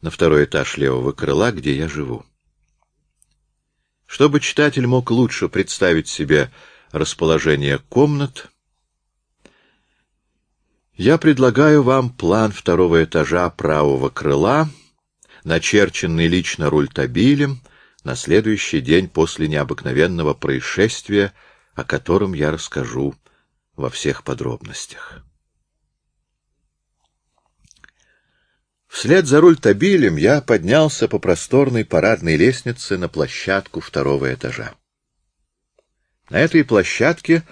на второй этаж левого крыла, где я живу. Чтобы читатель мог лучше представить себе расположение комнат, я предлагаю вам план второго этажа правого крыла, начерченный лично рультабилем на следующий день после необыкновенного происшествия, о котором я расскажу во всех подробностях. Вслед за рультабилем я поднялся по просторной парадной лестнице на площадку второго этажа. На этой площадке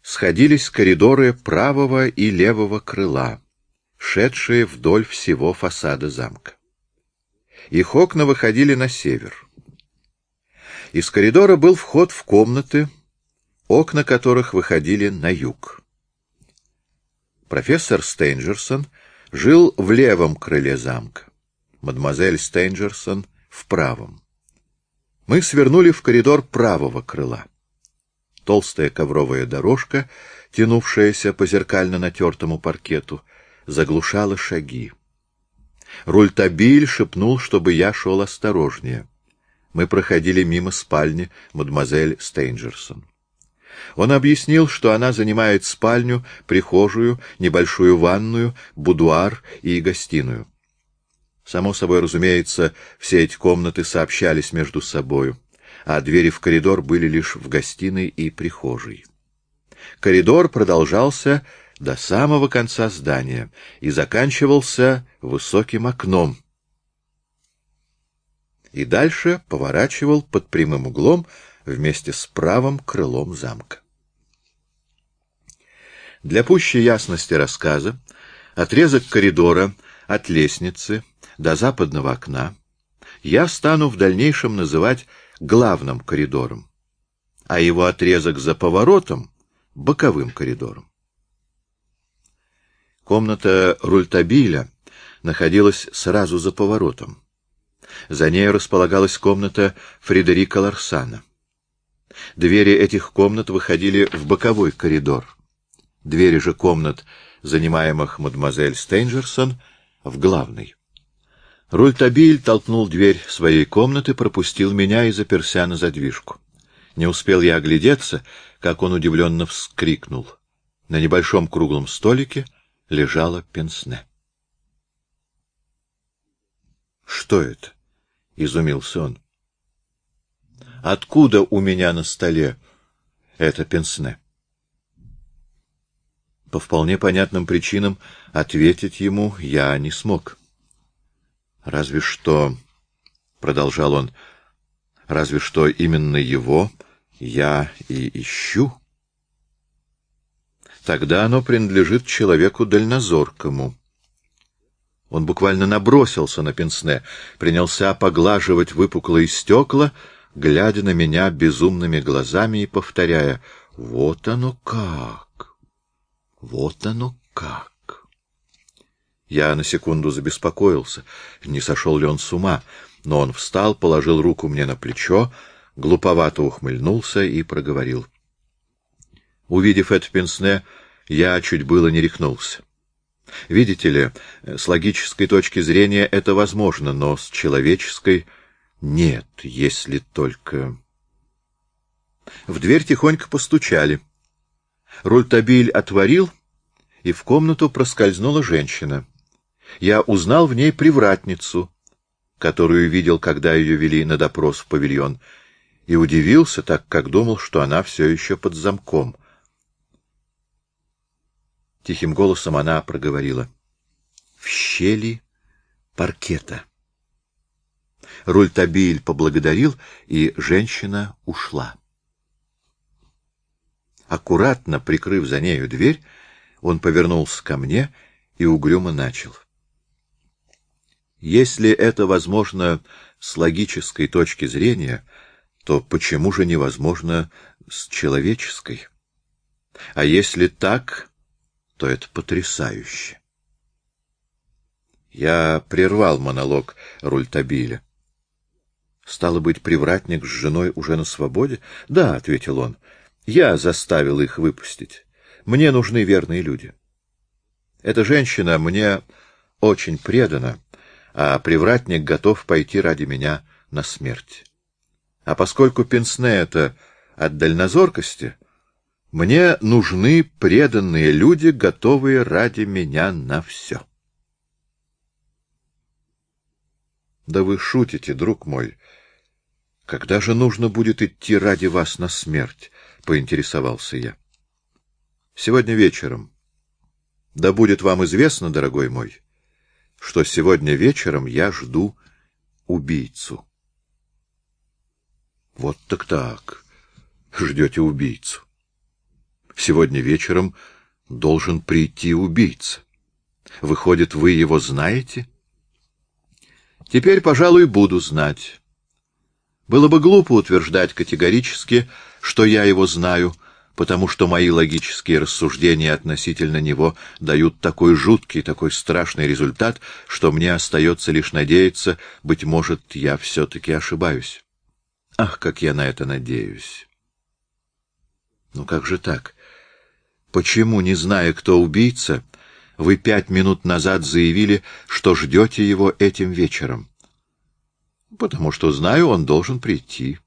сходились коридоры правого и левого крыла, шедшие вдоль всего фасада замка. Их окна выходили на север. Из коридора был вход в комнаты, окна которых выходили на юг. Профессор Стейнджерсон жил в левом крыле замка, мадемуазель Стейнджерсон — в правом. Мы свернули в коридор правого крыла. Толстая ковровая дорожка, тянувшаяся по зеркально натертому паркету, заглушала шаги. Рультабиль шепнул, чтобы я шел осторожнее. Мы проходили мимо спальни мадемуазель Стейнджерсон. Он объяснил, что она занимает спальню, прихожую, небольшую ванную, будуар и гостиную. Само собой, разумеется, все эти комнаты сообщались между собою а двери в коридор были лишь в гостиной и прихожей. Коридор продолжался до самого конца здания и заканчивался высоким окном. И дальше поворачивал под прямым углом вместе с правым крылом замка. Для пущей ясности рассказа отрезок коридора от лестницы до западного окна я стану в дальнейшем называть главным коридором, а его отрезок за поворотом — боковым коридором. Комната Рультабиля находилась сразу за поворотом. За ней располагалась комната Фредерика Ларсана. Двери этих комнат выходили в боковой коридор. Двери же комнат, занимаемых мадемуазель Стейнджерсон, в главный. Рультабиль толкнул дверь своей комнаты, пропустил меня и заперся на задвижку. Не успел я оглядеться, как он удивленно вскрикнул. На небольшом круглом столике лежала пенсне. — Что это? — изумился он. — Откуда у меня на столе это пенсне? По вполне понятным причинам ответить ему я не смог. — Разве что, — продолжал он, — разве что именно его я и ищу. Тогда оно принадлежит человеку дальнозоркому. Он буквально набросился на пенсне, принялся поглаживать выпуклые стекла, глядя на меня безумными глазами и повторяя «Вот оно как! Вот оно как!» Я на секунду забеспокоился, не сошел ли он с ума, но он встал, положил руку мне на плечо, глуповато ухмыльнулся и проговорил. Увидев это пенсне, я чуть было не рехнулся. Видите ли, с логической точки зрения это возможно, но с человеческой нет, если только... В дверь тихонько постучали. Рультабиль отворил, и в комнату проскользнула женщина я узнал в ней привратницу, которую видел, когда ее вели на допрос в павильон, и удивился, так как думал, что она все еще под замком. Тихим голосом она проговорила. — В щели паркета. Рультабиль поблагодарил, и женщина ушла. Аккуратно прикрыв за нею дверь, он повернулся ко мне и угрюмо начал. Если это возможно с логической точки зрения, то почему же невозможно с человеческой? А если так, то это потрясающе. Я прервал монолог Рультабиля. Стало быть, привратник с женой уже на свободе? Да, — ответил он, — я заставил их выпустить. Мне нужны верные люди. Эта женщина мне очень предана, а привратник готов пойти ради меня на смерть. А поскольку пенсне это от дальнозоркости, мне нужны преданные люди, готовые ради меня на все. Да вы шутите, друг мой. Когда же нужно будет идти ради вас на смерть? — поинтересовался я. — Сегодня вечером. Да будет вам известно, дорогой мой, что сегодня вечером я жду убийцу. — Вот так так. Ждете убийцу. Сегодня вечером должен прийти убийца. Выходит, вы его знаете? Теперь, пожалуй, буду знать. Было бы глупо утверждать категорически, что я его знаю, потому что мои логические рассуждения относительно него дают такой жуткий, такой страшный результат, что мне остается лишь надеяться, быть может, я все-таки ошибаюсь. Ах, как я на это надеюсь! Ну как же так? Почему, не зная, кто убийца, вы пять минут назад заявили, что ждете его этим вечером? Потому что знаю, он должен прийти.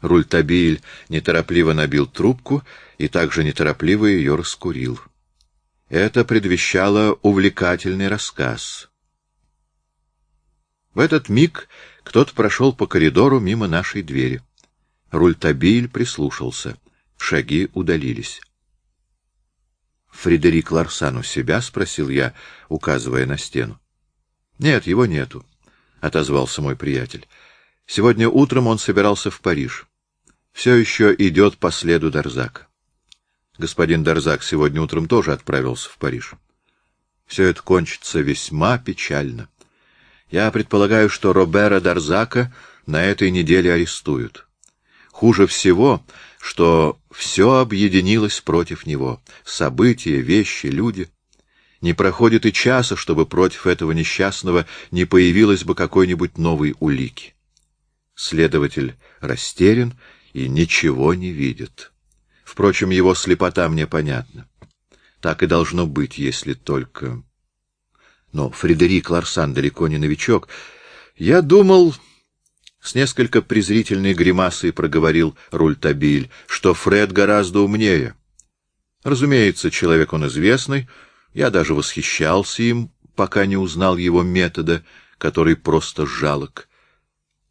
Рультабиль неторопливо набил трубку и также неторопливо ее раскурил. Это предвещало увлекательный рассказ. В этот миг кто-то прошел по коридору мимо нашей двери. Рультабиль прислушался. Шаги удалились. Фредерик Ларсан у себя? — спросил я, указывая на стену. — Нет, его нету, — отозвался мой приятель. — Сегодня утром он собирался в Париж. Все еще идет по следу Дарзака. Господин Дарзак сегодня утром тоже отправился в Париж. Все это кончится весьма печально. Я предполагаю, что Робера Дарзака на этой неделе арестуют. Хуже всего, что все объединилось против него. События, вещи, люди. Не проходит и часа, чтобы против этого несчастного не появилось бы какой-нибудь новой улики. Следователь растерян и ничего не видит. Впрочем, его слепота мне понятна. Так и должно быть, если только... Но Фредерик Ларсан далеко не новичок. Я думал... С несколько презрительной гримасой проговорил Рультабиль, что Фред гораздо умнее. Разумеется, человек он известный, я даже восхищался им, пока не узнал его метода, который просто жалок.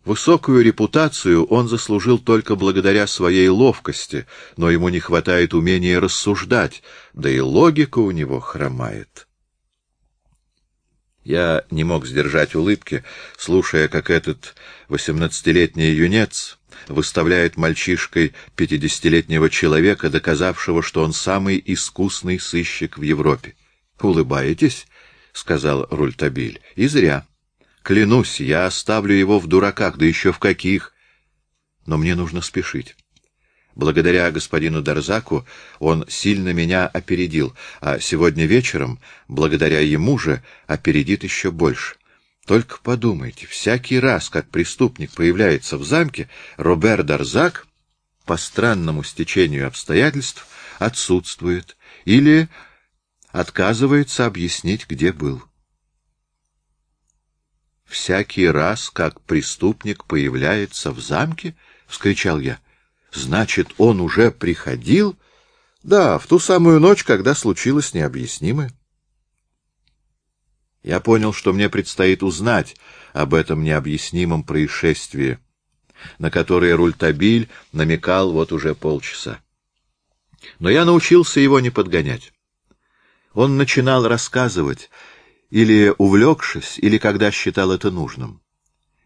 Высокую репутацию он заслужил только благодаря своей ловкости, но ему не хватает умения рассуждать, да и логика у него хромает. Я не мог сдержать улыбки, слушая, как этот восемнадцатилетний юнец выставляет мальчишкой пятидесятилетнего человека, доказавшего, что он самый искусный сыщик в Европе. — Улыбаетесь? — сказал Рультабиль. — И зря. Клянусь, я оставлю его в дураках, да еще в каких. Но мне нужно спешить. Благодаря господину Дарзаку он сильно меня опередил, а сегодня вечером, благодаря ему же, опередит еще больше. Только подумайте, всякий раз, как преступник появляется в замке, Робер Дарзак по странному стечению обстоятельств отсутствует или отказывается объяснить, где был. «Всякий раз, как преступник появляется в замке?» — вскричал я. Значит, он уже приходил? Да, в ту самую ночь, когда случилось необъяснимое. Я понял, что мне предстоит узнать об этом необъяснимом происшествии, на которое Рультабиль намекал вот уже полчаса. Но я научился его не подгонять. Он начинал рассказывать, или увлекшись, или когда считал это нужным.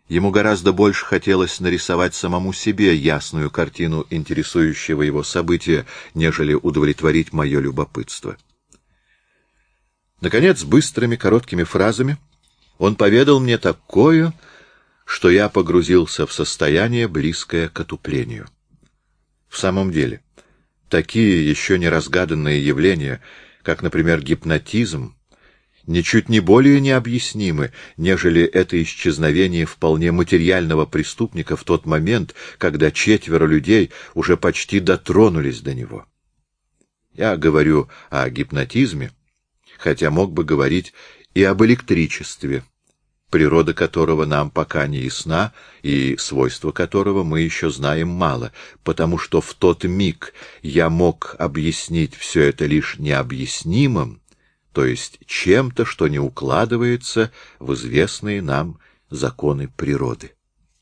Ему гораздо больше хотелось нарисовать самому себе ясную картину интересующего его события, нежели удовлетворить мое любопытство. Наконец, быстрыми короткими фразами он поведал мне такое, что я погрузился в состояние, близкое к отуплению. В самом деле, такие еще не разгаданные явления, как, например, гипнотизм, ничуть не более необъяснимы, нежели это исчезновение вполне материального преступника в тот момент, когда четверо людей уже почти дотронулись до него. Я говорю о гипнотизме, хотя мог бы говорить и об электричестве, природа которого нам пока не ясна и свойства которого мы еще знаем мало, потому что в тот миг я мог объяснить все это лишь необъяснимым, то есть чем-то, что не укладывается в известные нам законы природы.